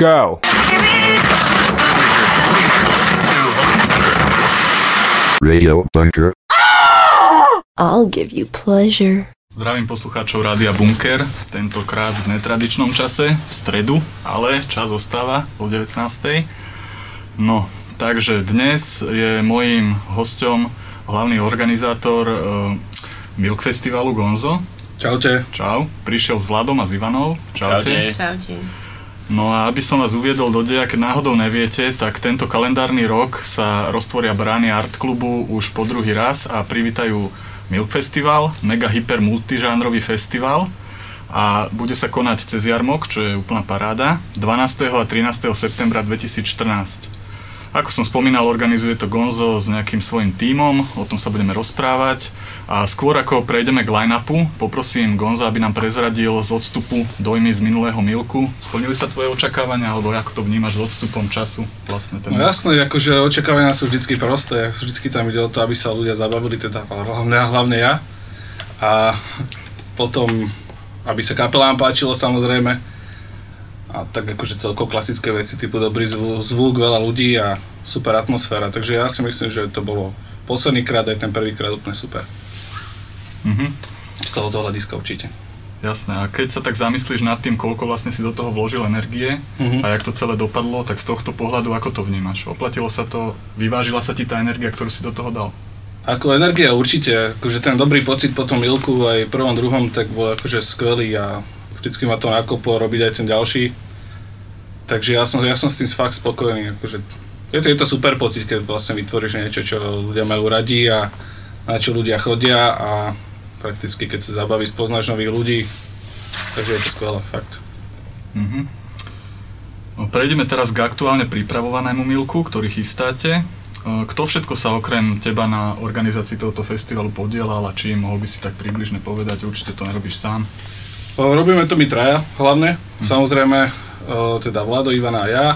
Go! Radio Bunker. I'll give you pleasure. Zdravím poslucháčov Rádia Bunker, tentokrát v netradičnom čase, v stredu, ale čas ostáva o 19. No, takže dnes je mojím hosťom hlavný organizátor uh, Milk Festivalu Gonzo. Čaute. Čau. Prišiel s Vladom a s Ivanou. Čaute. Čaute. No a aby som vás uviedol do deja, keď náhodou neviete, tak tento kalendárny rok sa roztvoria brány Art klubu už po druhý raz a privítajú Milk Festival, mega hyper multižánrový festival a bude sa konať cez jarmok, čo je úplná paráda, 12. a 13. septembra 2014. Ako som spomínal, organizuje to Gonzo s nejakým svojim tímom, o tom sa budeme rozprávať. A skôr ako prejdeme k line-upu, poprosím Gonza, aby nám prezradil z odstupu dojmy z minulého milku. Splnili sa tvoje očakávania, alebo ako to vnímaš s odstupom času? Vlastne ten... No jasné, akože očakávania sú vždy prosté, vždycky tam ide o to, aby sa ľudia zabavili, teda hlavne, hlavne ja. A potom, aby sa kapelám páčilo samozrejme a tak akože celko klasické veci, typu dobrý zvuk, zvuk, veľa ľudí a super atmosféra, takže ja si myslím, že to bolo posledný krát aj ten prvýkrát úplne super. Mhm. Z tohoto hľadiska určite. Jasné, a keď sa tak zamyslíš nad tým, koľko vlastne si do toho vložil energie Mhm. a jak to celé dopadlo, tak z tohto pohľadu ako to vnímaš? Oplatilo sa to, vyvážila sa ti tá energia, ktorú si do toho dal? Ako energia určite, akože ten dobrý pocit po tom milku aj prvom, druhom, tak bol akože skvelý a vždycky ma to nakoplo robiť aj ten ďalší. Takže ja som, ja som s tým fakt spokojný. Akože je, to, je to super pocit, keď vlastne vytvoríš niečo, čo ľudia majú radi a na čo ľudia chodia a prakticky keď sa zabavíš, spoznáš nových ľudí. Takže je to skvelé, fakt. Mhm. No, prejdeme teraz k aktuálne pripravovanému milku, ktorý chystáte. E, Kto všetko sa okrem teba na organizácii tohoto festivalu podielal a čím mohol by si tak približne povedať, určite to nerobíš sám. Robíme to my traja hlavne, samozrejme, o, teda Vlado, Ivana a ja.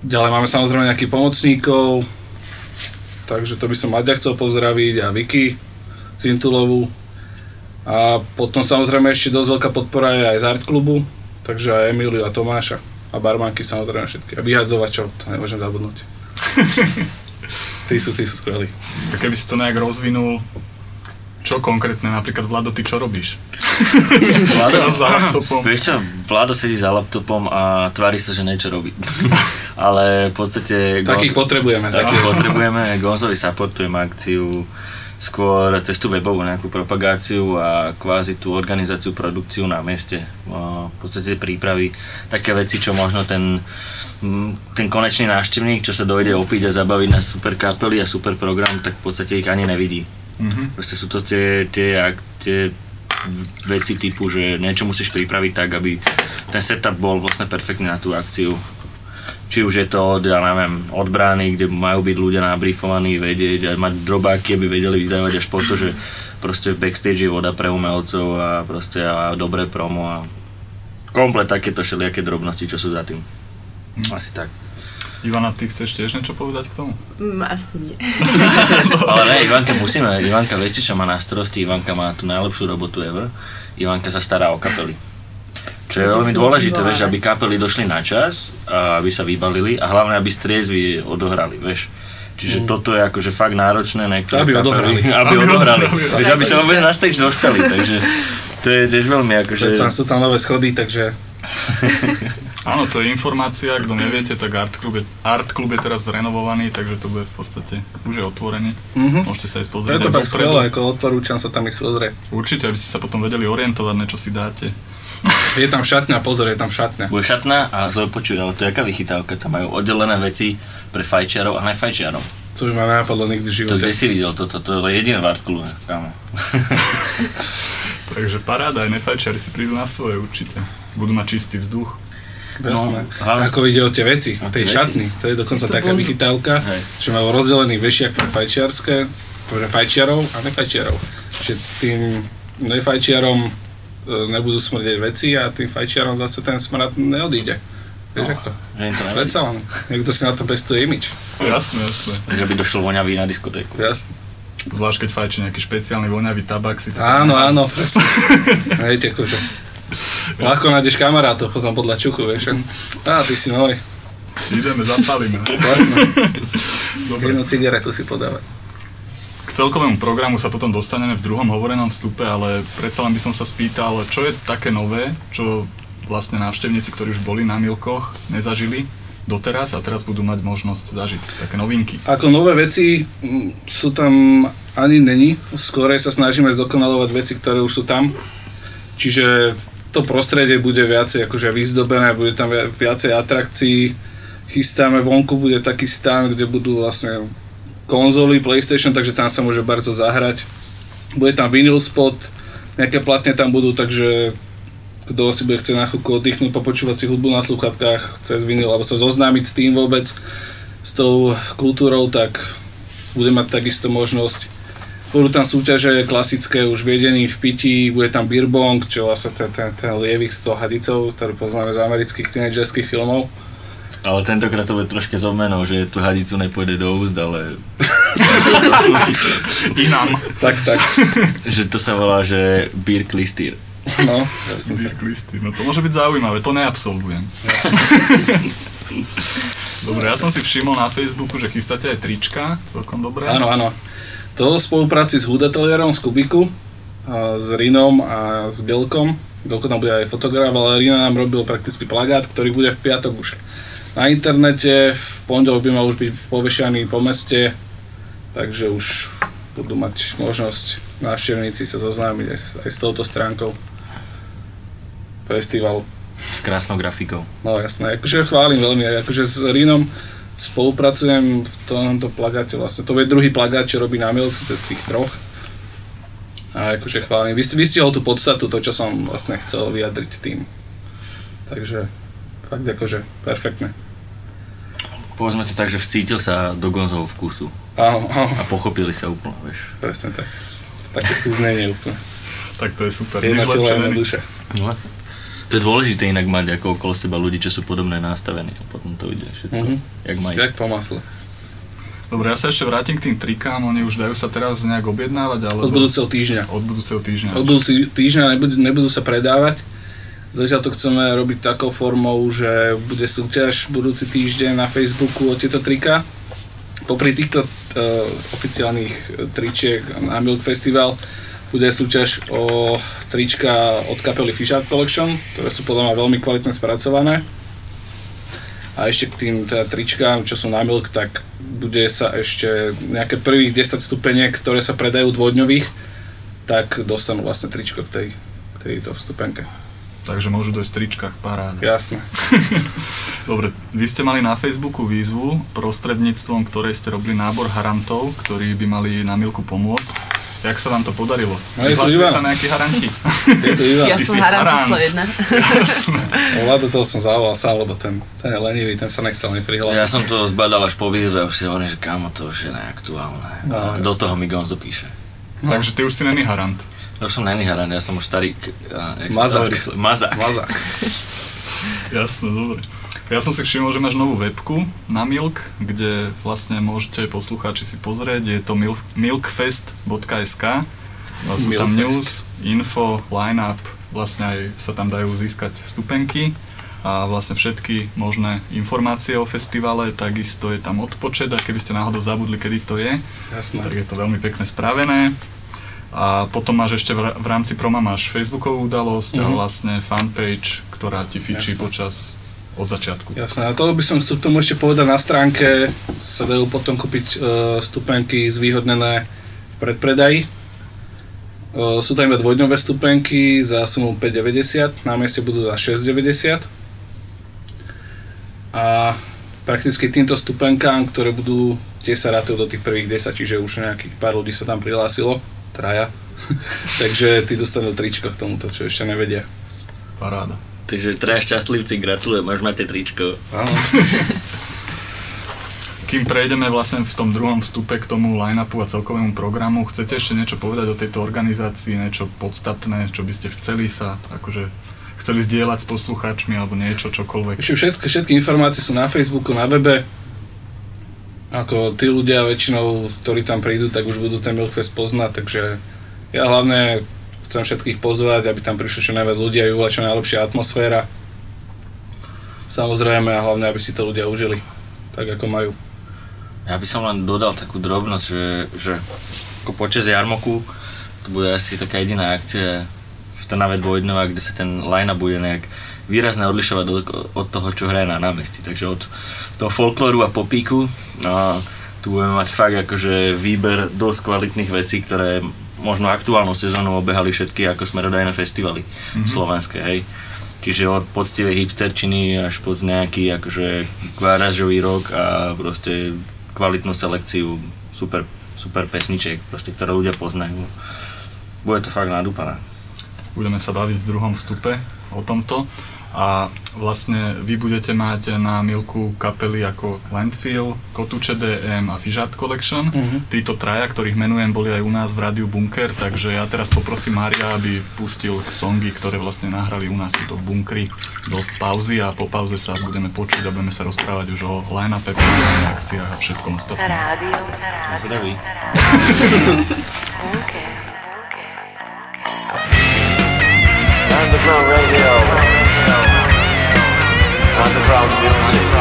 Ďalej máme samozrejme nejakých pomocníkov, takže to by som Maďa chcel pozdraviť a Vicky Cintulovú. A potom samozrejme ešte dosť veľká podpora je aj z Art klubu, takže aj Emiliu a Tomáša a barmanky samozrejme všetky. A vyhadzovačov, to nemôžem zabudnúť. tí sú, tí sú skvelí. A keby si to nejak rozvinul, čo konkrétne, napríklad Vlado, ty čo robíš? Teraz za laptopom. vieš čo, Vlado sedí za laptopom a tvári sa, že niečo robí. Ale v podstate... Takých potrebujeme. Takých potrebujeme. Gonzovi supportujeme akciu skôr cez tú webovú nejakú propagáciu a kvázi tú organizáciu, produkciu na mieste. V podstate prípravy, také veci, čo možno ten, ten konečný návštevník, čo sa dojde opiť a zabaviť na super kapely a super program, tak v podstate ich ani nevidí. Mhm. Proste sú to tie, tie, ak- tie veci typu, že niečo musíš pripraviť tak, aby ten setup bol vlastne perfektný na tú akciu. Či už je to od, ja neviem, od brány, kde majú byť ľudia nabrifovaní, vedieť a mať drobáky, aby vedeli vydávať až po to, že proste v backstage je voda pre umelcov a proste a dobré promo a komplet takéto všelijaké drobnosti, čo sú za tým. Asi tak. Ivana, ty chceš tiež niečo povedať k tomu? Mm, asi nie. Ale ne, Ivanka musíme, Ivanka viete, čo má na starosti, Ivanka má tú najlepšiu robotu ever. Ivanka sa stará o kapely. Čo je Takže veľmi dôležité, vieš, aby kapely došli na čas, a aby sa vybalili a hlavne, aby striezvy odohrali, vieš. Čiže toto je akože fakt náročné niektoré Aby kapely, odohrali. Aby Aby odohrali. odohrali. Vieš, aby sa vôbec na stage dostali, takže to je tiež veľmi akože... Predsa sú tam nové schody, takže Áno, to je informácia, kto neviete, tak Art Club je, Art Club je teraz zrenovovaný, takže to bude v podstate, už je otvorený. Mhm. Môžete sa aj to pozrieť. je to tak skvelé, ako odporúčam sa tam ísť pozrieť. Určite, aby ste sa potom vedeli orientovať, na čo si dáte. Je tam šatňa, pozor, je tam šatňa. Bude šatná a zle počuj, ale to je aká vychytávka, tam majú oddelené veci pre fajčiarov a nefajčiarov. To by ma nenapadlo nikdy v To živote. kde si videl toto? To je jediné v Artklube. Takže paráda, aj nefajčiari si prídu na svoje určite. Budú mať čistý vzduch. Jasné. No, hlavne- Ako ide o tie veci, O tej veci. šatny. To je dokonca taká bundu. vychytávka, Hej. že majú rozdelený vešiak pre fajčiarské, pre fajčiarov a nefajčiarov. Čiže tým nefajčiarom e, nebudú smrdeť veci a tým fajčiarom zase ten smrad neodíde. Vieš No. ako? Že to nevadí. Predsa len. Niekto si na to pestuje imič. Jasné, jasné. Že by došlo voňavý na diskotéku. Jasne. Zvlášť keď fajčí nejaký špeciálny voňavý tabak si to Áno, áno, presne. Viete, akože. Ľahko nájdeš kamarátov potom podľa čuchu, vieš. Á, ty si môj. Ideme, zapalíme. ne? Vlastne. Jednu cigaretu si podávať. K celkovému programu sa potom dostaneme v druhom hovorenom vstupe, ale predsa len by som sa spýtal, čo je také nové, čo vlastne návštevníci, ktorí už boli na Milkoch, nezažili doteraz a teraz budú mať možnosť zažiť také novinky. Ako nové veci mm, sú tam ani není, skôr sa snažíme zdokonalovať veci, ktoré už sú tam. Čiže to prostredie bude viacej akože vyzdobené, bude tam vi- viacej atrakcií, chystáme vonku, bude taký stan, kde budú vlastne konzoly, PlayStation, takže tam sa môže bardzo zahrať. Bude tam vinyl spot, nejaké platne tam budú, takže kto si bude chcieť na chvíľku oddychnúť, popočúvať si hudbu na sluchatkách cez vinyl, alebo sa zoznámiť s tým vôbec, s tou kultúrou, tak bude mať takisto možnosť. Budú tam súťaže klasické, už viedený v pití, bude tam beer bong, čo vlastne ten, ten, ten lievik s tou hadicou, ktorý poznáme z amerických tínedžerských filmov. Ale tentokrát to bude troške zomenou, že tú hadicu nepôjde do úst, ale Inám. Tak, tak. že to sa volá, že Beer Klistyr. No, jasne. Beer Christy. No to môže byť zaujímavé, to neabsolvujem. Dobre, ja som si všimol na Facebooku, že chystáte aj trička, celkom dobré. Áno, áno. To v spolupráci s Hudateliérom z Kubiku, a s Rinom a s Gelkom. Gelko tam bude aj fotograf, ale Rina nám robil prakticky plagát, ktorý bude v piatok už na internete. V pondelok by mal už byť povešaný po meste, takže už budú mať možnosť návštevníci sa zoznámiť aj s, aj s touto stránkou festivalu. S krásnou grafikou. No jasné, akože chválim veľmi, akože s Rinom spolupracujem v tomto plagáte, vlastne to je druhý plagát, čo robí na Milk cez tých troch. A akože chválim, Vy- vystihol tú podstatu, to čo som vlastne chcel vyjadriť tým. Takže fakt akože perfektné. Povedzme to tak, že vcítil sa do Gonzovho vkusu Áno, áno, a pochopili sa úplne, vieš. presne tak. Také súznenie úplne. Tak to je super. Jedna telo, jedna duša. No. To je dôležité inak mať ako okolo seba ľudí, čo sú podobné nastavení a potom to ide všetko, Mhm. jak má Jak ísť. po masle. Dobre, ja sa ešte vrátim k tým trikám, oni už dajú sa teraz nejak objednávať, ale Od budúceho týždňa. od budúceho týždňa. Od budúci týždňa nebudú, nebudú sa predávať. Zatiaľ to chceme robiť takou formou, že bude súťaž budúci týždeň na Facebooku o tieto trika. Popri týchto uh, oficiálnych eh, tričiek na Milk Festival bude súťaž o trička od kapely Fish Art Collection, ktoré sú podľa mňa veľmi kvalitne spracované. A ešte k tým teda tričkám, čo sú na Milk, tak bude sa ešte nejaké prvých 10 stupeniek, ktoré sa predajú dvojdňových, tak dostanú vlastne tričko k, tej, k tejto vstupenke. Takže môžu dojsť v tričkách, paráda. Jasné. Dobre, vy ste mali na Facebooku výzvu, prostredníctvom ktorej ste robili nábor harantov, ktorí by mali na Milku pomôcť. Jak sa vám to podarilo? No je tu Prihlasili Ivan. sa nejakí haranti? Je to Ivan. Ja som harant harant. číslo jedna. Vlad do toho som zavolal sám, lebo ten, ten je lenivý, ten sa nechcel ani prihlásiť. Ja som to zbadal až po výzve a už si hovorím, že kámo, to už je neaktuálne. No, A do toho mi Gonzo píše. Takže ty už si není harant. Ja už som není haran, ja som už starý... sa to Mazák. Mazák. Mazák. Jasné, dobre. Ja som si všimol, že máš novú webku na Milk, kde vlastne môžete poslucháči si pozrieť, je to milk, milkfest.sk sú tam Milkfest. news, info, line-up, vlastne aj sa tam dajú získať stupenky a vlastne všetky možné informácie o festivale, takisto je tam odpočet a keby ste náhodou zabudli, kedy to je, Jasné. tak je to veľmi pekne spravené. A potom máš ešte v, rámci proma máš Facebookovú udalosť a Mhm. vlastne fanpage, ktorá ti fičí počas od začiatku. Jasné, a to by som chcel k tomu ešte povedať na stránke, sa dajú potom kúpiť uh, stupenky zvýhodnené v predpredaji. Uh, sú tam iba dvojdňové stupenky za sumu 5,90, na mieste budú za 6,90. A prakticky týmto stupenkám, ktoré budú, tie sa rátajú do tých prvých 10, čiže už nejakých pár ľudí sa tam prihlásilo, traja. Takže tí dostanú tričko k tomuto, čo ešte nevedia. Paráda. Takže traja šťastlivci, gratulujem, až máte tričko. Áno. Kým prejdeme vlastne v tom druhom vstupe k tomu line-upu a celkovému programu, chcete ešte niečo povedať o tejto organizácii, niečo podstatné, čo by ste chceli sa, akože chceli zdieľať s poslucháčmi alebo niečo, čokoľvek. Všetky, všetky informácie sú na Facebooku, na webe. Ako tí ľudia väčšinou, ktorí tam prídu, tak už budú ten Milkfest poznať, takže ja hlavne chcem všetkých pozvať, aby tam prišli čo najviac ľudí a bola čo najlepšia atmosféra. Samozrejme a hlavne, aby si to ľudia užili, tak ako majú. Ja by som len dodal takú drobnosť, že, že ako počas jarmoku to bude asi taká jediná akcia v Trnave Dvojdnova, kde sa ten line-up bude nejak výrazne odlišovať od, od toho, čo hraje na námestí. Takže od toho folklóru a popíku a tu budeme mať fakt akože výber dosť kvalitných vecí, ktoré možno aktuálnu sezónu obehali všetky ako smerodajné festivaly mm-hmm. slovenské, hej. Čiže od poctivej hipsterčiny až po nejaký akože kváražový rok a proste kvalitnú selekciu super, super pesničiek, proste, ktoré ľudia poznajú. Bude to fakt nadúpané. Budeme sa baviť v druhom stupe o tomto a vlastne vy budete mať na Milku kapely ako Landfill, Kotuče DM a Fijat Collection. Mhm. Títo traja, ktorých menujem, boli aj u nás v rádiu Bunker, takže ja teraz poprosím Mária, aby pustil songy, ktoré vlastne nahrali u nás tuto v bunkri do pauzy a po pauze sa budeme počuť a budeme sa rozprávať už o line-upe, akciách a všetkom ostatnom. Radio. Na zdraví. Underground Underground music.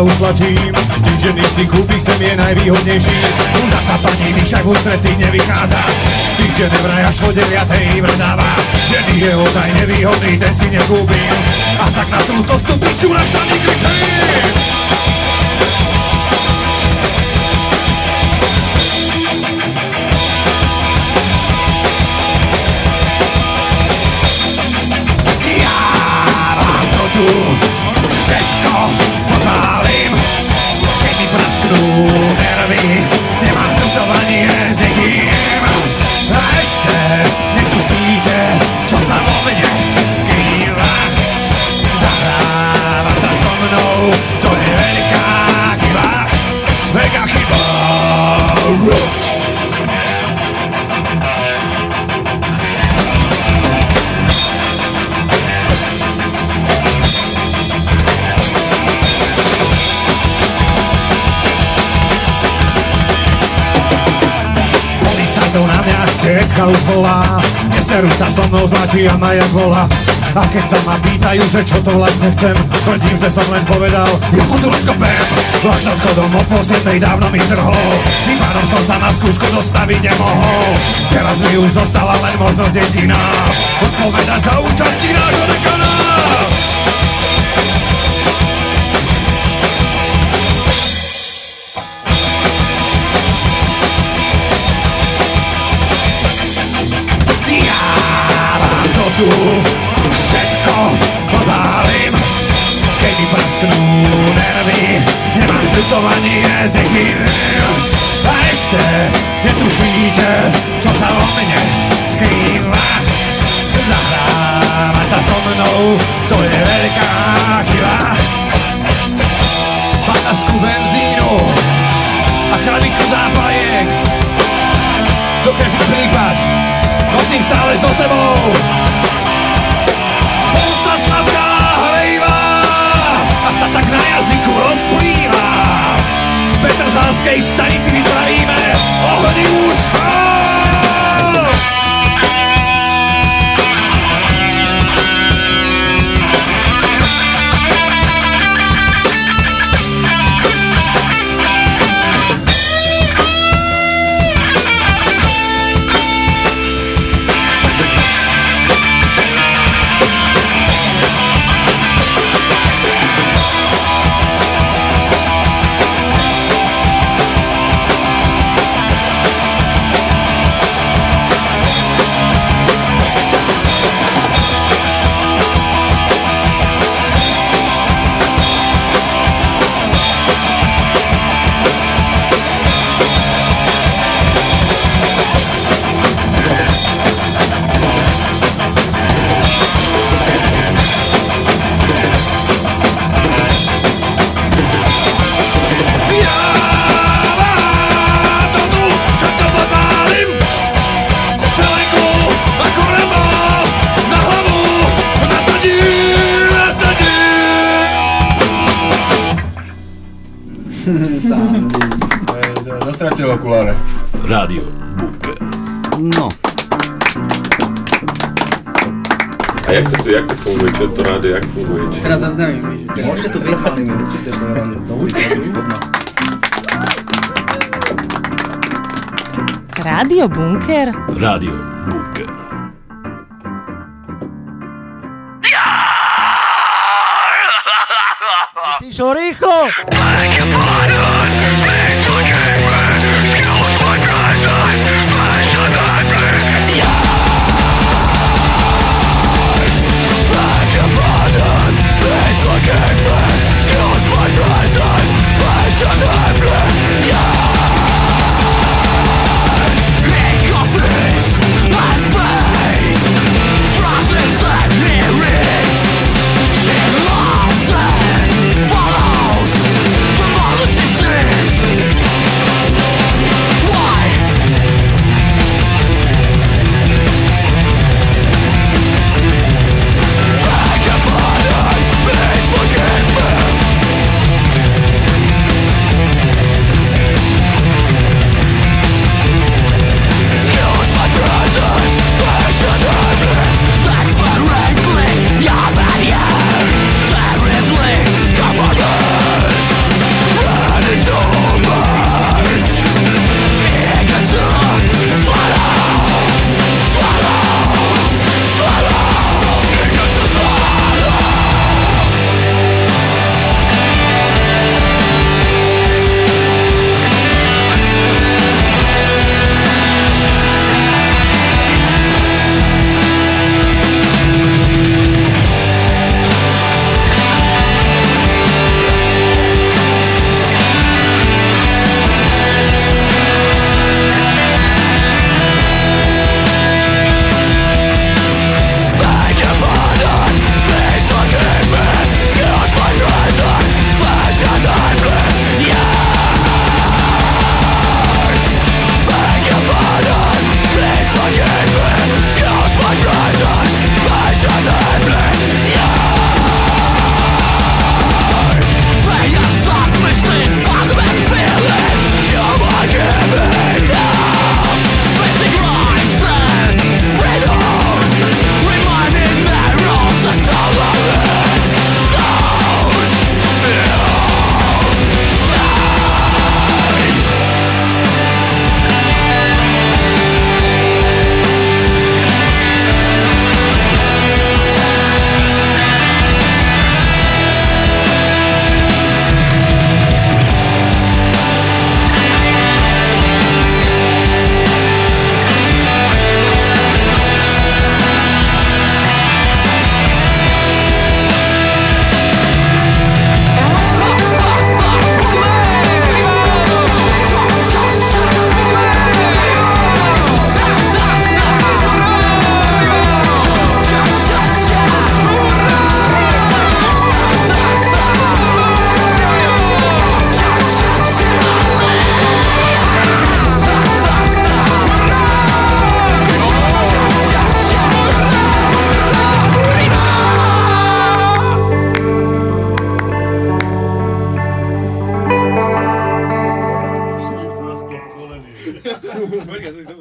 Sa už tlačím. Týždenný si kúpik sem je najvýhodnejší. Tu zatápaní mi však ústretí nevychádza. Týždeň vraj až po 9 vrdáva Jedy je ozaj nevýhodný, ten si nekúpim. A tak na túto stupiču na sa mi kričím Všetko popálim Keď mi prasknú nervy Nemám zľutovanie s nikým. A ešte netušíte, čo sa vo mne skrýva. Zahrávať sa so mnou, to je veľká chyba. Veľká chyba Policajtov na mňa tetka už volá. Neserú sa so mnou zlačí a ma volá. A keď sa ma pýtajú, že čo to vlastne chcem Tvrdím, že som len povedal, ja tu rozkopem. Vlak s odchodom o pol siedmej dávno mi zdrhol Tým pádom som sa na skúšku dostaviť nemohol. Teraz mi už zostala len možnosť jediná. Odpovedať za účasti nášho dekana tu. Všetko odhalím Keď mi prasknú nervy Nemám zľutovanie s nikým A ešte netušíte, čo sa o mne skrýva. Zahrávať sa so mnou, to je veľká chyba. Patasku benzínu a krabičku zápaliek To každý prípad nosím stále so sebou. Pomsta sladká hrejvá a sa tak na jazyku rozplýva Z Petržalskej stanici si zdravíme ohni jak funguje? Či... teraz zaznamíme, že môžete to byť, ale my určite to len do ulice. Rádio Bunker? Rádio Bunker.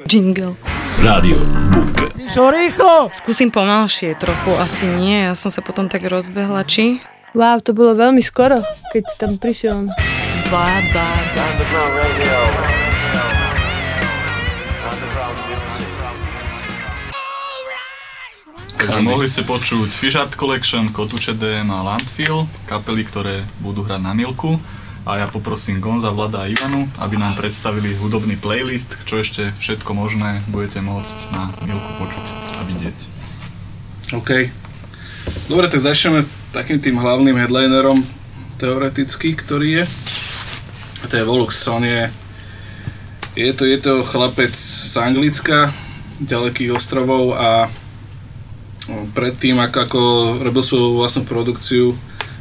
Jingle. Rádio Búbke. Čo rýchlo? Skúsim pomalšie trochu, asi nie. Ja som sa potom tak rozbehla, či? Wow, to bolo veľmi skoro, keď tam prišiel on. Bá, bá, bá. Underground radio. Underground music. Takže mohli ste počuť Fish Art Collection, Kotuče DM a Landfill, kapely, ktoré budú hrať na Milku. A ja poprosím Gonza, Vlada a Ivanu, aby nám predstavili hudobný playlist, čo ešte všetko možné budete môcť na Milku počuť a vidieť. OK. Dobre, tak začneme s takým tým hlavným headlinerom teoreticky, ktorý je. A to je Volux. On je, to, je to chlapec z Anglicka, ďalekých ostrovov a predtým, ako, ako robil svoju vlastnú produkciu,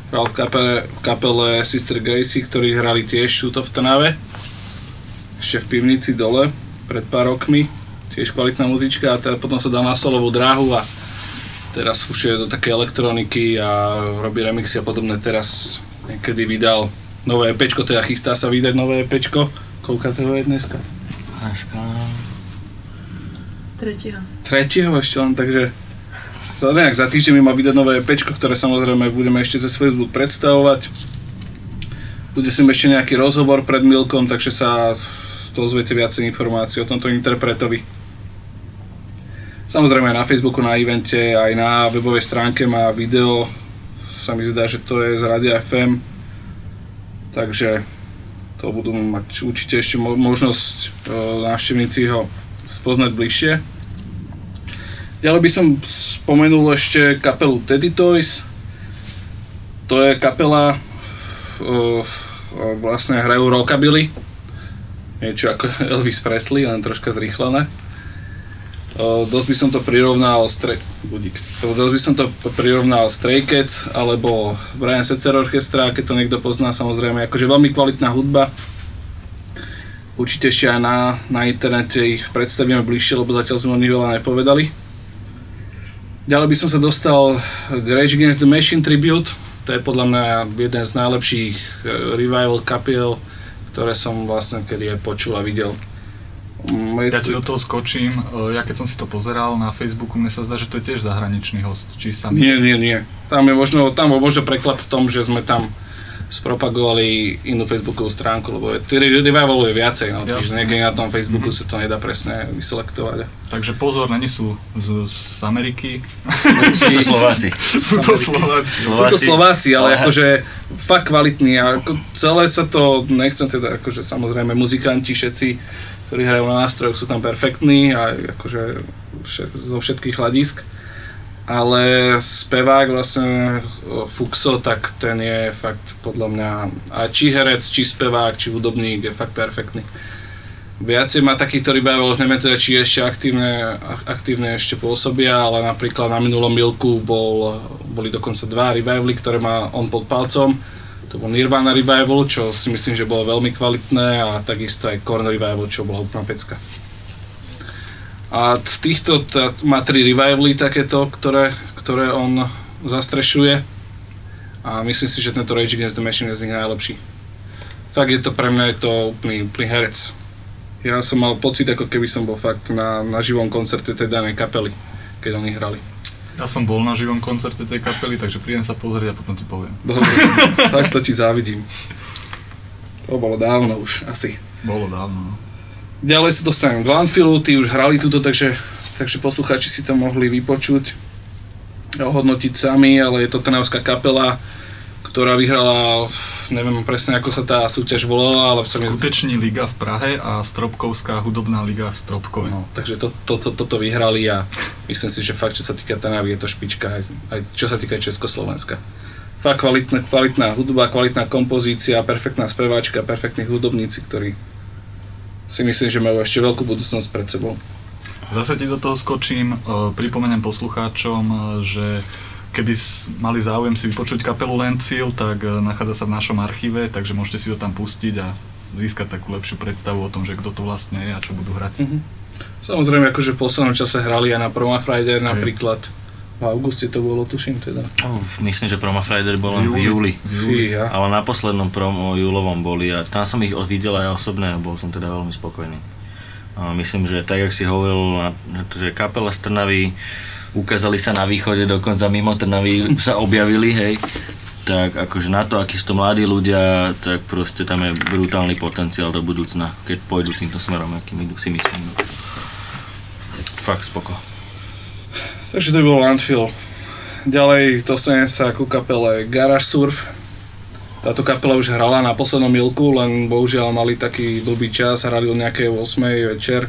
hral v kapele, v kapele Sister Gracie, ktorí hrali tiež túto v Trnave. Ešte v pivnici dole, pred pár rokmi. Tiež kvalitná muzička a teda potom sa dal na solovú dráhu a teraz fúšuje do také elektroniky a robí remixy a podobné. Teraz niekedy vydal nové EPčko, teda chystá sa vydať nové EPčko. Koľka toho je dneska? Dneska... Tretieho. Tretieho ešte len, takže za nejak za týždeň mi má vydať nové EPčko, ktoré samozrejme budeme ešte cez Facebook predstavovať. Bude sem ešte nejaký rozhovor pred Milkom, takže sa dozviete viacej informácií o tomto interpretovi. Samozrejme aj na Facebooku, na evente, aj na webovej stránke má video, sa mi zdá, že to je z Radia FM, takže to budú mať určite ešte mo- možnosť e, návštevníci ho spoznať bližšie. Ďalej by som spomenul ešte kapelu Teddy Toys. To je kapela, uh, vlastne hrajú rockabilly. Niečo ako Elvis Presley, len troška zrýchlené. Uh, dosť by som to prirovnal Stray... Budík. Dosť by som to prirovnal Stray Cats alebo Brian Setzer Orchestra, keď to niekto pozná, samozrejme. Akože veľmi kvalitná hudba. Určite ešte aj na, na internete ich predstavíme bližšie, lebo zatiaľ sme o nich veľa nepovedali. Ďalej by som sa dostal k Rage Against the Machine Tribute. To je podľa mňa jeden z najlepších eh, revival kapiel, ktoré som vlastne kedy aj počul a videl. Mm, Ja ti do toho skočím, e, ja keď som si to pozeral na Facebooku, mne sa zdá, že to je tiež zahraničný host, či sa mi... Nie, nie, nie. Tam, je možno, tam bol možno preklad v tom, že sme tam spropagovali inú facebookovú stránku, lebo je, tých revivalov je viacej, no, Jasné, takže niekde na tom Facebooku sa to nedá presne vyselektovať. Takže pozor, není sú z, z Ameriky. Sú to Slováci. sú to Slováci. Sú to Slováci, ale Ale- akože fakt kvalitní a ako celé sa to, nechcem teda, akože samozrejme muzikanti všetci, ktorí hrajú na nástrojoch sú tam perfektní a akože zo všetkých hľadisk. Ale spevák vlastne o, Fuxo, tak ten je fakt podľa mňa, a či herec, či spevák, či hudobník je fakt perfektný. Viacej má takýchto revivaloch, neviem teda, či ešte aktívne, aktívne ešte pôsobia, ale napríklad na minulom Milku bol, boli dokonca dva revivaly, ktoré má on pod palcom. To bol Nirvana Revival, čo si myslím, že bolo veľmi kvalitné a takisto aj Korn Revival, čo bola úplná pecka. A z týchto t- má tri revivaly takéto, ktoré, ktoré on zastrešuje. A myslím si, že tento Rage Against the Machine je z nich najlepší. Fakt je to pre mňa je to úplný, úplný herec. Ja som mal pocit, ako keby som bol fakt na, na živom koncerte tej danej kapely, keď oni hrali. Ja som bol na živom koncerte tej kapely, takže prídem sa pozrieť a potom ti poviem. Dobre, tak to ti závidím. To bolo dávno už, asi. Bolo dávno. no. Ďalej sa dostanem k Landfillu, tí už hrali túto, takže, takže poslucháči si to mohli vypočuť a ohodnotiť sami, ale je to trnavská kapela, ktorá vyhrala, neviem presne ako sa tá súťaž volala, ale sa mi Skuteční liga v Prahe a Stropkovská hudobná liga v Stropkove. No, takže to, to, to, toto vyhrali a myslím si, že fakt, čo sa týka Trnavy, je to špička, aj, aj čo sa týka Československa. Fakt kvalitná, kvalitná hudba, kvalitná kompozícia, perfektná speváčka, perfektní hudobníci, ktorí si myslím, že majú ešte veľkú budúcnosť pred sebou. Zase ti do toho skočím, e, pripomeniem poslucháčom, e, že keby mali záujem si vypočuť kapelu Landfill, tak e, nachádza sa v našom archíve, takže môžete si to tam pustiť a získať takú lepšiu predstavu o tom, že kto to vlastne je a čo budú hrať. Mhm. Samozrejme, akože v poslednom čase hrali aj na Proma Friday napríklad. V auguste to bolo, tuším teda. Oh, myslím, že Promo Friday bolo v júli. Fíha. Ale na poslednom promo júlovom boli a tam som ich videl aj osobné a bol som teda veľmi spokojný. A myslím, že tak, jak si hovoril, že kapela z Trnavy ukázali sa na východe, dokonca mimo Trnavy sa objavili, hej. Tak akože na to, akí sú to mladí ľudia, tak proste tam je brutálny potenciál do budúcna, keď pôjdu týmto smerom, akým idú, si myslím. no. Fakt spoko. Takže to bol Landfill. Ďalej dostanem sa ku kapele Garage Surf. Táto kapela už hrala na poslednom milku, len bohužiaľ mali taký blbý čas, hrali o nejakej 8 večer,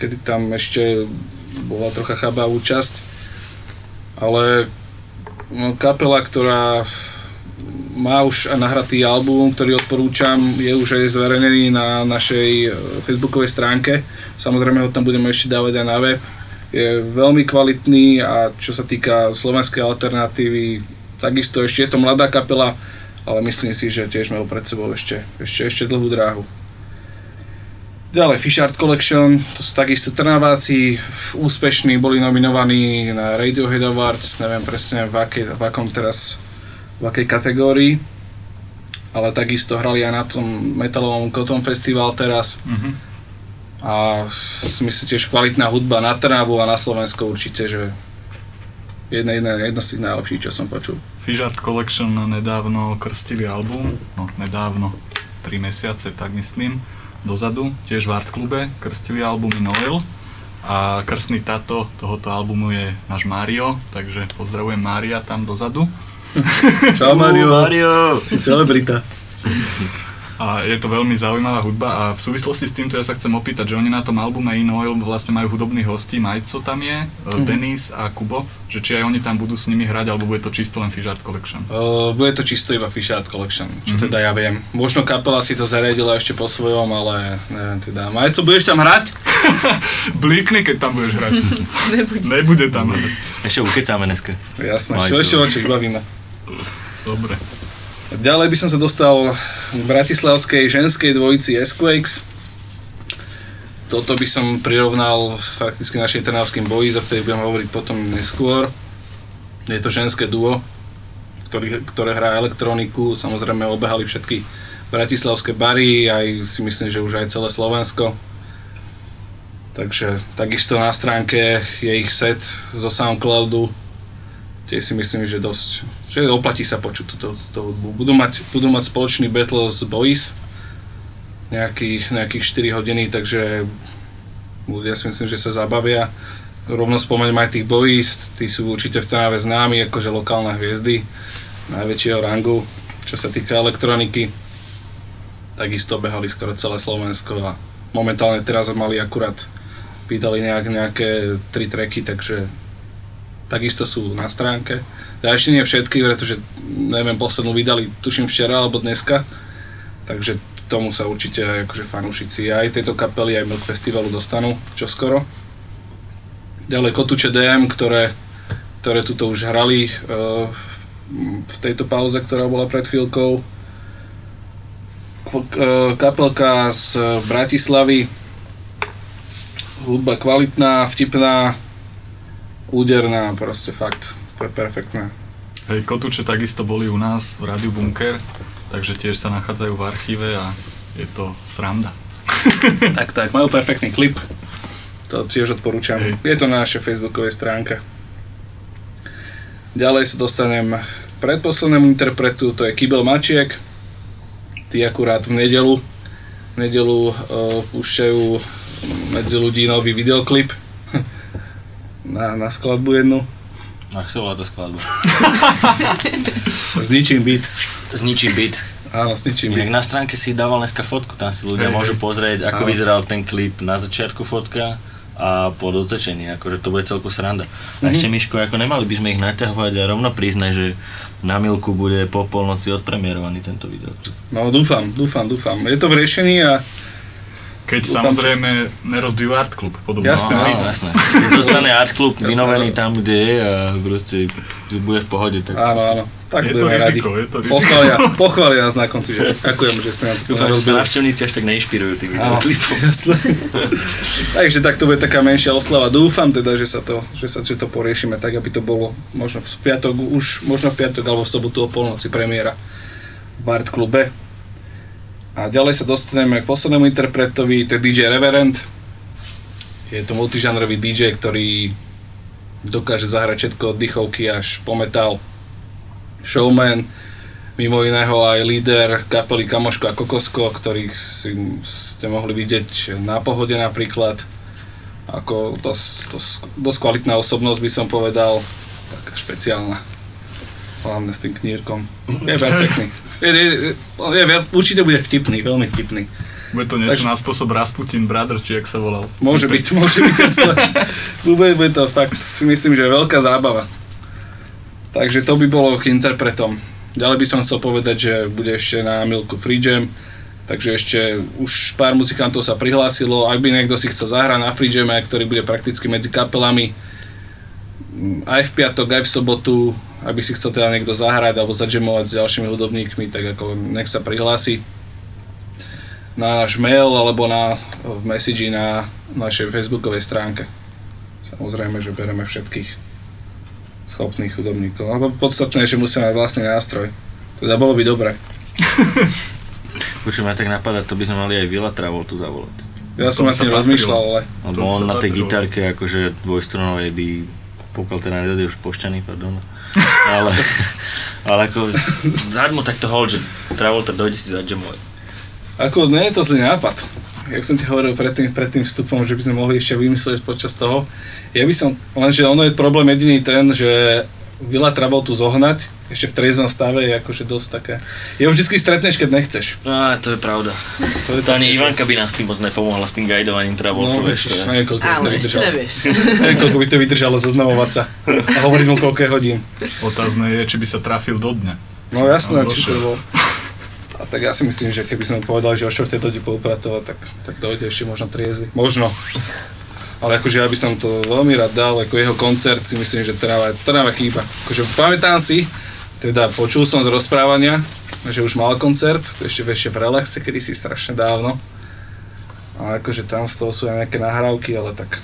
kedy tam ešte bola trocha chabá účasť. Ale no, kapela, ktorá má už nahratý album, ktorý odporúčam, je už aj zverejnený na našej e, facebookovej stránke. Samozrejme ho tam budeme ešte dávať aj na web. Je veľmi kvalitný a čo sa týka slovenskej alternatívy, takisto ešte je to mladá kapela, ale myslím si, že tiež majú pred sebou ešte, ešte, ešte dlhú dráhu. Ďalej Fish Art Collection, to sú takisto Trnaváci, úspešní, boli nominovaní na Radiohead Awards, neviem presne v, akej, v akom teraz, v akej kategórii, ale takisto hrali aj na tom metalovom Cotton Festival teraz. Mhm. A si myslím tiež kvalitná hudba na Trnavu a na Slovensko určite, že jedna, jedna, jedna z tých najlepších, čo som počul. Fish Art Collection nedávno krstili album, no nedávno, 3 mesiace, tak myslím, dozadu, tiež v Art klube, krstili album In Oil a krstný táto tohoto albumu je náš Mario, takže pozdravujem Mária tam dozadu. Čau Mario. Mario! Si celebrita. A je to veľmi zaujímavá hudba a v súvislosti s týmto ja sa chcem opýtať, že oni na tom albume In Oil vlastne majú hudobných hostí, Majco tam je, mm Denis a Kubo, že či aj oni tam budú s nimi hrať, alebo bude to čisto len Fish Art Collection. Uh, bude to čisto iba Fish Art Collection, čo Mhm. teda ja viem. Možno kapela si to zariadila ešte po svojom, ale neviem teda. Majco, budeš tam hrať? Blíkni, keď tam budeš hrať. Nebude. Nebude tam hrať. Ešte ukecáme dneska. Jasné, ešte oček bavíme. Dobre. Ďalej by som sa dostal k bratislavskej ženskej dvojici S-Quakes. Toto by som prirovnal prakticky našim trnavským boji, o ktorých budem hovoriť potom neskôr. Je to ženské duo, ktorý, ktoré hrá elektroniku, samozrejme obehali všetky bratislavské bary, aj si myslím, že už aj celé Slovensko. Takže takisto na stránke je ich set zo Soundcloudu, tiež si myslím, že dosť, že oplatí sa počuť túto, hudbu. Budú mať, budú mať spoločný battle s Boys, nejakých, nejakých 4 hodiny, takže ľudia si myslím, že sa zabavia. Rovno spomeniem aj tých Boys, tí sú určite v Trnave známi, akože lokálne hviezdy najväčšieho rangu, čo sa týka elektroniky. Takisto behali skoro celé Slovensko a momentálne teraz mali akurát vydali nejak, nejaké tri tracky, takže takisto sú na stránke. Ja ešte nie všetky, pretože neviem, poslednú vydali tuším včera alebo dneska, takže tomu sa určite akože fanúšici aj tejto kapely, aj Milk Festivalu dostanú čoskoro. Ďalej Kotuče DM, ktoré, ktoré tuto už hrali uh, v tejto pauze, ktorá bola pred chvíľkou. K- eh, Kapelka z Bratislavy, hudba kvalitná, vtipná, úderná, proste fakt, to je perfektné. Hej, Kotuče takisto boli u nás v Rádiu Bunker, takže tiež sa nachádzajú v archíve a je to sranda. tak, tak, majú perfektný klip, to tiež odporúčam. Hej. Je to na našej facebookovej stránke. Ďalej sa dostanem k predposlednému interpretu, to je Kybel Mačiek. Tí akurát v nedelu, v nedelu uh, púšťajú medzi ľudí nový videoklip na, na skladbu jednu. Ach, sa volá to skladba. S ničím byt. S ničím byt. Áno, s ničím Inak byt. na stránke si dával dneska fotku, tam si ľudia Hej, môžu pozrieť, ako Áno. vyzeral ten klip na začiatku fotka a po dotočení, akože to bude celku sranda. A ešte Miško, ako nemali by sme ich naťahovať a rovno priznať, že na Milku bude po polnoci odpremierovaný tento video. No dúfam, dúfam, dúfam. Je to v riešení a Keď Dúfam, samozrejme nerozbijú Art Club, podobno. Jasné, No, jasné. jasné. Keď zostane Art Club Jasné. vynovený tam, kde je a proste bude v pohode, tak áno, áno. Tak Je to budeme radi. riziko, je to riziko. Pochvália, pochvália nás na konci, že ďakujem, že ste nám to Dúfam, že sa návštevníci až tak neinšpirujú tých Áno, videoklipov. jasné. Takže tak to bude taká menšia oslava. Dúfam teda, že sa to, že sa, že to poriešime tak, aby to bolo možno v piatok, už možno v piatok alebo v sobotu o polnoci premiéra v Art klube. A ďalej sa dostaneme k poslednému interpretovi, to je DJ Reverend. Je to multižánrový DJ, ktorý dokáže zahrať všetko od dychovky až po metal. Showman, mimo iného aj líder kapely Kamoško a Kokosko, ktorých si ste mohli vidieť na pohode napríklad. Ako dosť, dosť, dosť kvalitná osobnosť by som povedal, taká špeciálna. Hlavne s tým knírkom. Je perfektný. Je, je, je, je, určite bude vtipný, veľmi vtipný. Bude to niečo Takže- na spôsob Rasputin Brother, či jak sa volal. Môže byť, môže byť. bude, bude to fakt, si myslím, že veľká zábava. Takže to by bolo k interpretom. Ďalej by som chcel povedať, že bude ešte na Milku Free Jam, takže ešte už pár muzikantov sa prihlásilo. Ak by niekto si chcel zahrať na Free Jam, ktorý bude prakticky medzi kapelami, mm, aj v piatok, aj v sobotu, ak by si chcel teda niekto zahrať alebo zajamovať s ďalšími hudobníkmi, tak ako nech sa prihlási na náš mail alebo na v message na našej facebookovej stránke. Samozrejme, že bereme všetkých schopných hudobníkov. Ale podstatné je, že musia mať vlastný nástroj. Teda bolo by dobre. Počujem, ma tak napadá, to by sme mali aj Vila Travoltu zavolať. Ja som tým rozmýšľal, ale... Lebo on na tej gitarke akože dvojstrunovej by, pokiaľ teda už pošťaný, pardon. Ale, ale ako, dať takto hold, že Travolta dojde si zajamovať. Ako, nie je to zlý nápad. Jak som ti hovoril pred tým, pred tým vstupom, že by sme mohli ešte vymyslieť počas toho. Ja by som, lenže ono je problém jediný ten, že Vila Travoltu zohnať, ešte v treznom stave je akože dosť také. Je už vždy stretneš, keď nechceš. Á, to je pravda. To je To ani Ivanka by nás tým moc nepomohla s tým guidovaním Travoltu, No, vieš. to je- neviem, koľko by to Ale ešte nevieš. Neviem, koľko by to vydržalo zoznamovať sa. A hovoriť mu koľko je hodín. Otázne je, či by sa trafil do dňa. No jasné, No, či to bol. A tak ja si myslím, že keby sme mu povedali, že o 4. dojde poupratovať, tak, tak dojde ešte možno triezvy. Možno. Ale akože ja by som to veľmi rád dal, ako jeho koncert si myslím, že tráva, tráva chýba. Akože pamätám si, teda počul som z rozprávania, že už mal koncert, to ešte, ešte v relaxe, kedy si strašne dávno. A akože tam z toho sú aj nejaké nahrávky, ale tak...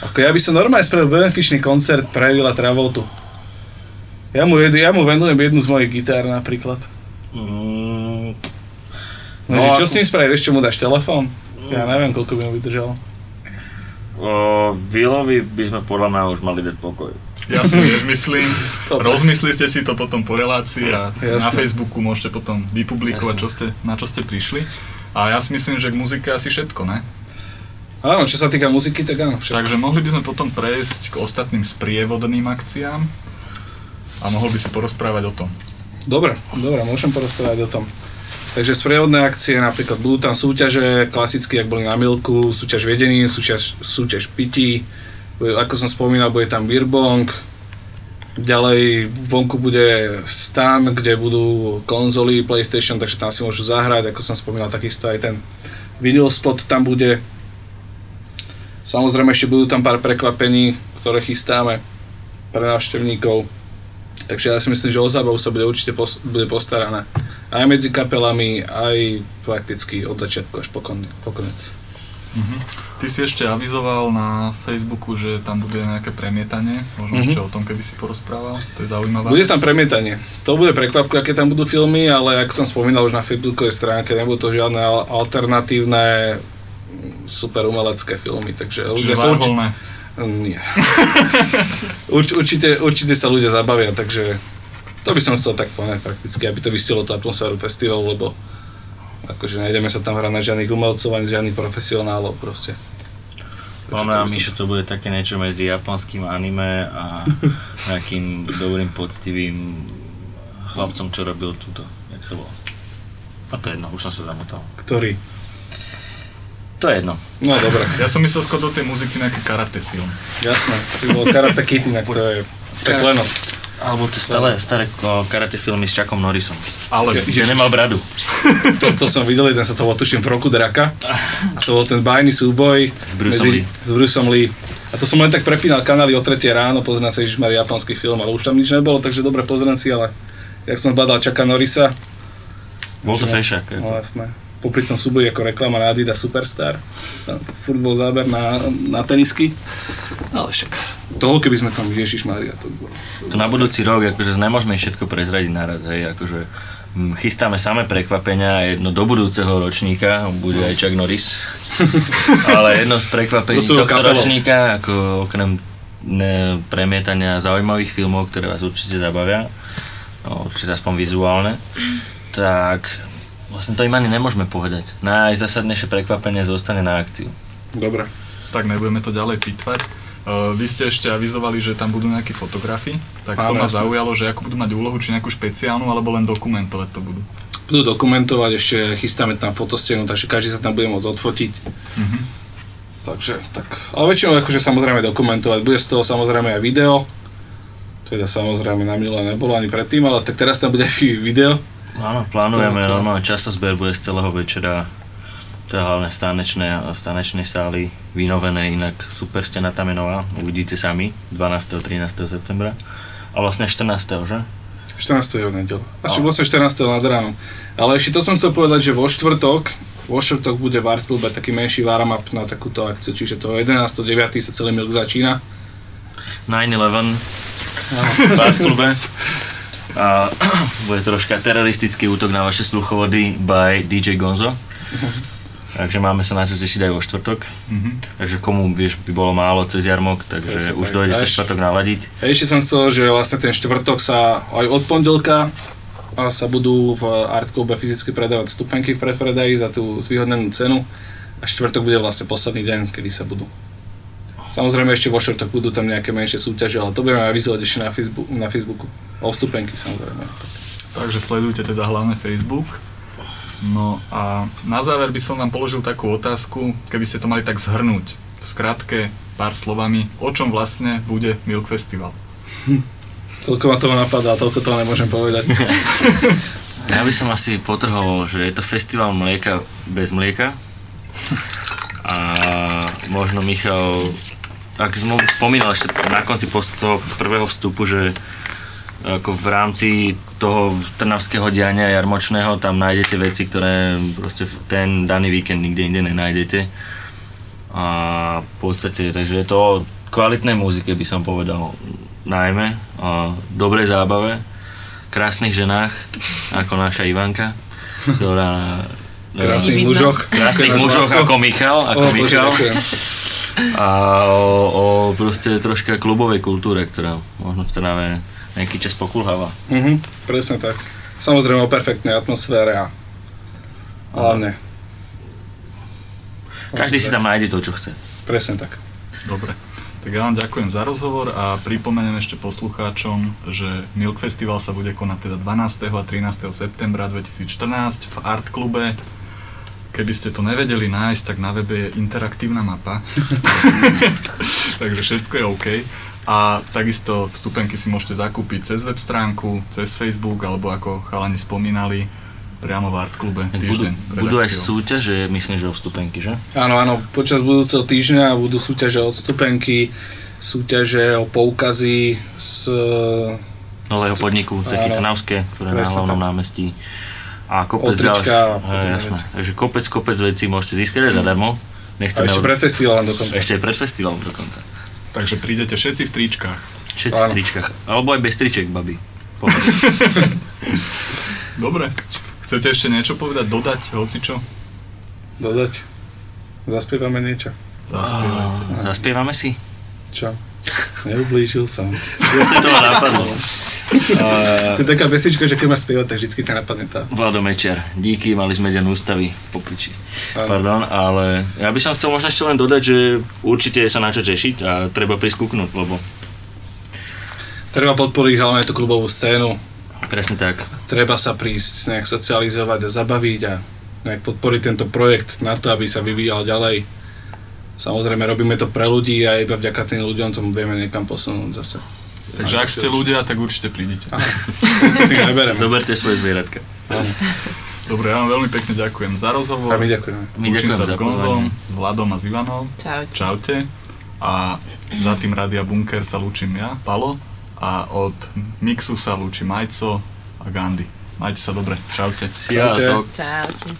Ako ja by som normálne spravil benefičný koncert pre Vila Travoltu. Ja mu, ja mu venujem jednu z mojich gitár napríklad. Mm, No, No, čo ako- s ním spravíš, vieš čo mu dáš telefón? Ja neviem, koľko by mu vydržalo. O, Willovi by sme podľa mňa už mali dať pokoj. Ja si tiež myslím, rozmyslíte si to potom po relácii a na Jasné. Facebooku môžete potom vypublikovať, čo ste, na čo ste prišli. A ja si myslím, že k muzike asi všetko, ne? Áno, čo sa týka muziky, tak áno, všetko. Takže mohli by sme potom prejsť k ostatným sprievodným akciám a mohol by si porozprávať o tom. Dobre, dobre, môžem porozprávať o tom. Takže sprievodné akcie, napríklad budú tam súťaže, klasicky, ak boli na Milku, súťaž vedení, súťaž, súťaž pití, ako som spomínal, bude tam beerbong, ďalej vonku bude stan, kde budú konzoly PlayStation, takže tam si môžu zahrať, ako som spomínal, takisto aj ten vinyl spot tam bude. Samozrejme ešte budú tam pár prekvapení, ktoré chystáme pre návštevníkov. Takže ja si myslím, že o zábavu sa bude určite pos- bude postarané. Aj medzi kapelami, aj prakticky od začiatku až po, kon- po konec. Mhm. Ty si ešte avizoval na Facebooku, že tam bude nejaké premietanie. Možno Mhm. ešte o tom, keby si porozprával. To je zaujímavá Bude tam premietanie. To bude prekvapka, aké tam budú filmy, ale ako som spomínal už na facebookovej stránke, nebudú to žiadne al- alternatívne mm, super umelecké filmy, takže ľudia určite... varholné. Nie. Urč, určite, určite sa ľudia zabavia, takže to by som chcel tak povedať prakticky, aby to vystilo tú atmosféru festivalu, lebo akože nejdeme sa tam hrať na žiadnych umelcov ani žiadnych profesionálov proste. Podľa to mňa, Mišo, to bude také niečo medzi japonským anime a nejakým dobrým, poctivým chlapcom, čo robil túto, jak sa volá. A to je jedno, už som sa zamotal. Ktorý? To je jedno. No dobre, Ja som myslel skôr do tej muziky nejaký karate film. jasné. To by bol Karate Kid, inak to je pekleno. Alebo tie staré, staré o, karate filmy s Chuckom Norrisom. Ale Že nemal bradu. To, to som videl, jeden sa to volal, tuším, v roku draka. A to bol ten bajný súboj S Bruceom Lee. s Bruceom Lee. A to som len tak prepínal kanály o 3 ráno, pozriem sa Ježišmar japonský film, ale už tam nič nebolo, takže dobre pozriem si, ale jak som badal Chucka Norrisa, Bol to že- fešák. No jasné. Popri tom súboji ako reklama na Adidas Superstar. Furt bol záber na, na tenisky. Ale však toho, keby sme tam, Ježiš Maria, to bolo. To na budúci rok, akože nemôžeme všetko prezradiť naraz, hej, akože Chystáme samé prekvapenia, jedno do budúceho ročníka, bude aj Chuck Norris. Ale jedno z prekvapení svojou tohto ročníka, ako okrem ne, premietania zaujímavých filmov, ktoré vás určite zabavia, no, určite aspoň vizuálne, tak vlastne to im ani nemôžeme povedať. Najzásadnejšie prekvapenie zostane na akciu. Dobre. Tak nebudeme to ďalej pitvať. Uh, vy ste ešte avizovali, že tam budú nejaké fotografy, tak to Áno, ma jasné. zaujalo, že ako budú mať úlohu, či nejakú špeciálnu, alebo len dokumentovať to budú. Budú dokumentovať, ešte chystáme tam fotostenu, takže každý sa tam bude môcť odfotiť. Mhm. Takže, tak. Ale väčšinou akože samozrejme dokumentovať. Bude z toho samozrejme aj video. Teda samozrejme na Mile nebolo ani predtým, ale tak teraz tam bude aj video. Áno, plánujeme, normálne časozber bude z celého večera. To je hlavne stanečné, stanečnej sály, vynovené, inak super stena tam je nová, uvidíte sami, 12. 13. septembra. A vlastne 14. že? 14. je v nedelu. A či vlastne 14. nad ránom. Ale ešte to som chcel povedať, že vo štvrtok, vo štvrtok bude v Artklube taký menší warm-up na takúto akciu, čiže to 11.9. sa celý milk začína. 9-11 v klube. A bude troška teroristický útok na vaše sluchovody by DJ Gonzo. Takže máme sa na to tešiť aj vo štvrtok. Mhm. Takže komu, vieš, by bolo málo cez jarmok, takže Presne už tak. dojde sa štvrtok naladiť. A ešte som chcel, že vlastne ten štvrtok sa aj od pondelka a sa budú v Artklube fyzicky predávať stupenky v predpredaji za tú zvýhodnenú cenu a štvrtok bude vlastne posledný deň, kedy sa budú. Samozrejme ešte vo štvrtok budú tam nejaké menšie súťaže, ale to budeme avizovať ešte na, Facebook, na Facebooku. O vstupenky samozrejme. Takže sledujte teda hlavne Facebook. No a na záver by som vám položil takú otázku, keby ste to mali tak zhrnúť. V skratke, pár slovami, o čom vlastne bude Milk Festival. Toľko ma toho napadá, toľko toho nemôžem povedať. Ja by som asi potrhoval, že je to festival mlieka bez mlieka. A možno Michal, ak som spomínal ešte na konci toho prvého vstupu, že ako v rámci toho trnavského diania jarmočného tam nájdete veci, ktoré proste v ten daný víkend nikde inde nenájdete. A v podstate, takže je to o kvalitnej muzike by som povedal najmä, o dobrej zábave, krásnych ženách, ako naša Ivanka, ktorá... Krásnych mužoch. Krásnych mužoch ako Michal, ako O, Bože, Michal. ďakujem. A o, o proste troška klubovej kultúre, ktorá možno v Trnave nejaký čas pokulháva. Mhm, presne tak. Samozrejme o perfektnej atmosfére a hlavne. Každý si tam nájde to, čo chce. Presne tak. Dobre. Tak ja vám ďakujem za rozhovor a pripomeniem ešte poslucháčom, že Milk Festival sa bude konať teda 12. a 13. septembra 2014 v Art Klube. Keby ste to nevedeli nájsť, tak na webe je interaktívna mapa. Takže všetko je OK. A takisto vstupenky si môžete zakúpiť cez web stránku, cez Facebook, alebo ako chalani spomínali, priamo v Art Klube Budú, týždeň. pred budú aj súťaže, myslím, že o vstupenky, že? Áno, áno, počas budúceho týždňa budú súťaže od stupenky, súťaže o poukazy z... Nového podniku, cechy. Trnavské, ktoré je na hlavnom tak. námestí. A kopec Otrička ďalších. a jasné. veci. Takže kopec, kopec vecí môžete získať aj zadarmo. A Nechceme ešte od- pred festivalom dokonca. Ešte pred festivalom dokonca. Takže prídete všetci v tričkách. Všetci Áno. v tričkách. Alebo aj bez triček, babi. Pohode. Dobre. Chcete ešte niečo povedať, dodať, hocičo? Dodať. Zaspievame niečo. Zaspievajte. Zaspievame si? Čo? Neublížil som. Presne to ma napadlo. To je taká pesnička, že keď máš spievať, tak vždycky ťa napadne tá. Vlado Mečiar, díky, mali sme deň ústavy po piči. Áno. Pardon, ale ja by som chcel možno ešte len dodať, že určite sa na čo tešiť a treba priskúknuť, lebo Treba podporiť hlavne tú klubovú scénu. presne tak. Treba sa prísť nejak socializovať a zabaviť a nejak podporiť tento projekt na to, aby sa vyvíjal ďalej. Samozrejme, robíme to pre ľudí a iba vďaka tým ľuďom to vieme niekam posunúť zase. Takže ak ste ľudia, tak určite prídite. Zoberte svoje zvieratka. Dobre, ja vám veľmi pekne ďakujem za rozhovor. A my ďakujeme. My ďakujeme sa za s Gonzom, s Vladom a s Ivanom. Čaute. Čaute. A za tým Radia Bunker sa lúčim ja, Palo. A od Mixu sa lúči Majco a Gandhi. Majte sa dobre. Čaute. Čaute. stok. Čaute.